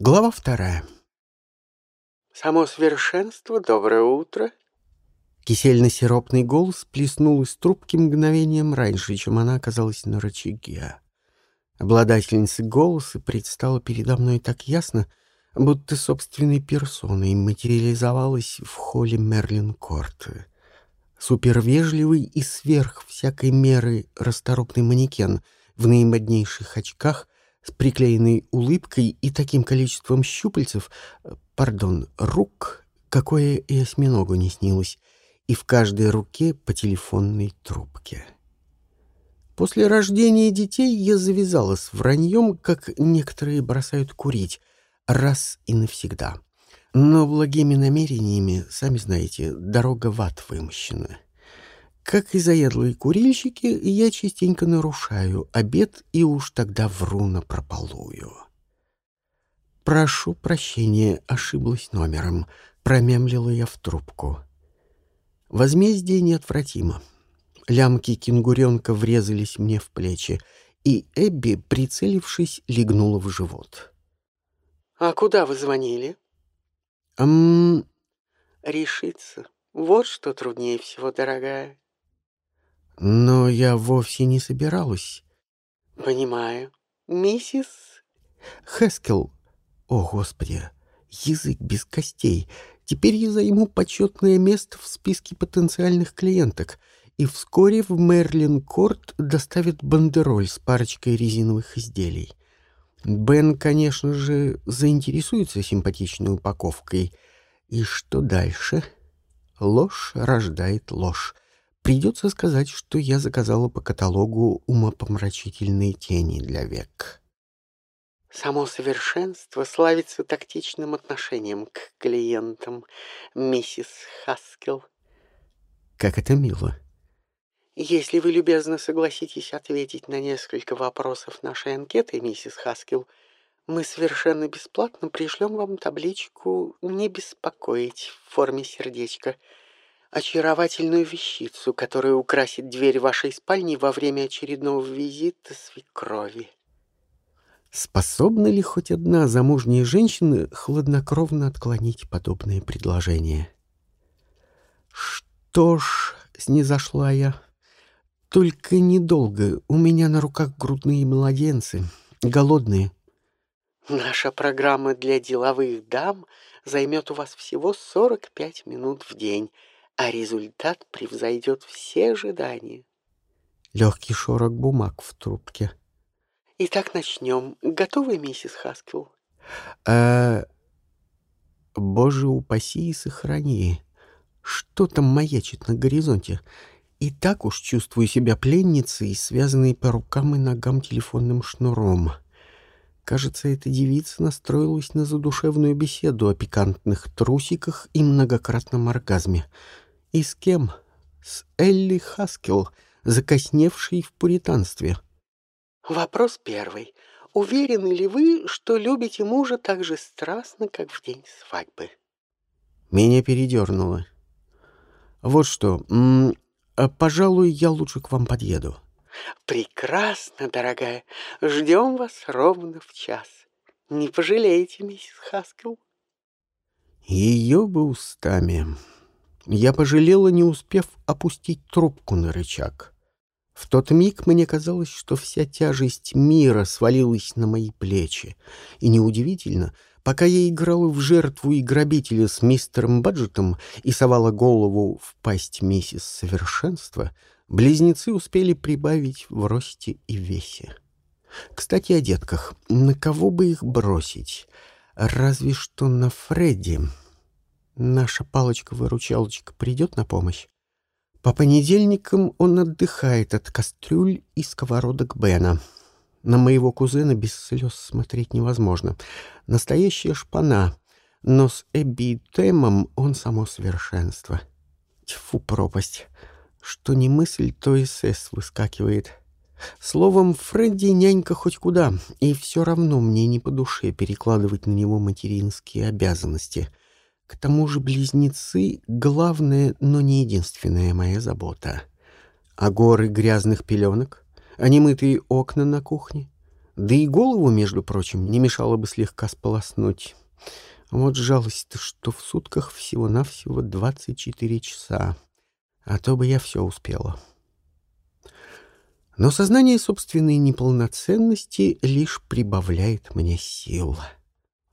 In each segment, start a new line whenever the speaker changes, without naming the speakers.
Глава вторая.
«Само совершенство, доброе утро!»
Кисельно-сиропный голос плеснул из трубки мгновением раньше, чем она оказалась на рычаге. Обладательница голоса предстала передо мной так ясно, будто собственной персоной материализовалась в холле Мерлин-Корт. Супервежливый и сверх всякой меры расторопный манекен в наимоднейших очках — с приклеенной улыбкой и таким количеством щупальцев, э, пардон, рук, какое и осьминогу не снилось, и в каждой руке по телефонной трубке. После рождения детей я завязала с враньем, как некоторые бросают курить, раз и навсегда. Но благими намерениями, сами знаете, дорога в ад вымощена. Как и заядлые курильщики, я частенько нарушаю обед и уж тогда вру напропалую. «Прошу прощения, ошиблась номером», — промямлила я в трубку. Возмездие неотвратимо. Лямки кенгуренка врезались мне в плечи, и Эбби, прицелившись, легнула в живот.
«А куда вы звонили?»
«Ам...»
«Решиться. Вот что труднее всего, дорогая.
Но я вовсе не собиралась.
Понимаю. Миссис...
Хескел. О, Господи, язык без костей. Теперь я займу почетное место в списке потенциальных клиенток, и вскоре в Мерлин-Корт доставят бандероль с парочкой резиновых изделий. Бен, конечно же, заинтересуется симпатичной упаковкой. И что дальше? Ложь рождает ложь. Придется сказать, что я заказала по каталогу умопомрачительные тени для век.
Само совершенство славится тактичным отношением к клиентам, миссис Хаскел.
Как это мило.
Если вы любезно согласитесь ответить на несколько вопросов нашей анкеты, миссис Хаскел, мы совершенно бесплатно пришлем вам табличку «Не беспокоить» в форме сердечка — очаровательную вещицу, которая украсит дверь вашей спальни во время очередного визита свекрови.
Способна ли хоть одна замужняя женщина хладнокровно отклонить подобное предложение? Что ж, снизошла я, только недолго, у меня на руках грудные младенцы, голодные.
Наша программа для деловых дам займет у вас всего 45 минут в день — а результат превзойдет все ожидания.
Легкий шорох бумаг в трубке.
Итак, начнем. Готовы, миссис Хаскел?
А... Боже упаси и сохрани. Что там маячит на горизонте? И так уж чувствую себя пленницей, связанной по рукам и ногам телефонным шнуром. Кажется, эта девица настроилась на задушевную беседу о пикантных трусиках и многократном оргазме — и с кем? С Элли Хаскел, закосневшей в пуританстве.
Вопрос первый. Уверены ли вы, что любите мужа так же страстно, как в день свадьбы?
Меня передернуло. Вот что, м -м, а, пожалуй, я лучше к вам подъеду.
Прекрасно, дорогая. Ждем вас ровно в час. Не пожалеете, миссис Хаскел.
Ее бы устами. Я пожалела, не успев опустить трубку на рычаг. В тот миг мне казалось, что вся тяжесть мира свалилась на мои плечи. И неудивительно, пока я играла в жертву и грабителя с мистером Баджетом и совала голову в пасть миссис Совершенства, близнецы успели прибавить в росте и весе. Кстати, о детках. На кого бы их бросить? Разве что на Фредди. Наша палочка-выручалочка придет на помощь. По понедельникам он отдыхает от кастрюль и сковородок Бена. На моего кузена без слез смотреть невозможно. Настоящая шпана. Но с Эбби и Тэмом он само совершенство. Тьфу, пропасть. Что не мысль, то СС выскакивает. Словом, Фредди нянька хоть куда, и все равно мне не по душе перекладывать на него материнские обязанности — к тому же близнецы — главная, но не единственная моя забота. А горы грязных пеленок, а немытые окна на кухне, Да и голову, между прочим, не мешало бы слегка сполоснуть. Вот жалость-то, что в сутках всего-навсего 24 часа. А то бы я все успела. Но сознание собственной неполноценности лишь прибавляет мне сил.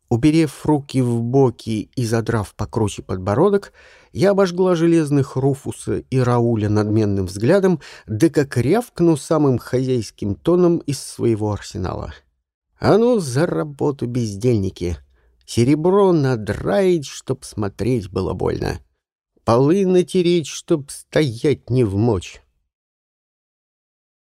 Уперев руки в боки и задрав покруче подбородок, я обожгла железных Руфуса и Рауля надменным взглядом, да как рявкну самым хозяйским тоном из своего арсенала. «А ну, за работу, бездельники! Серебро надраить, чтоб смотреть было больно! Полы натереть, чтоб стоять не в мочь!»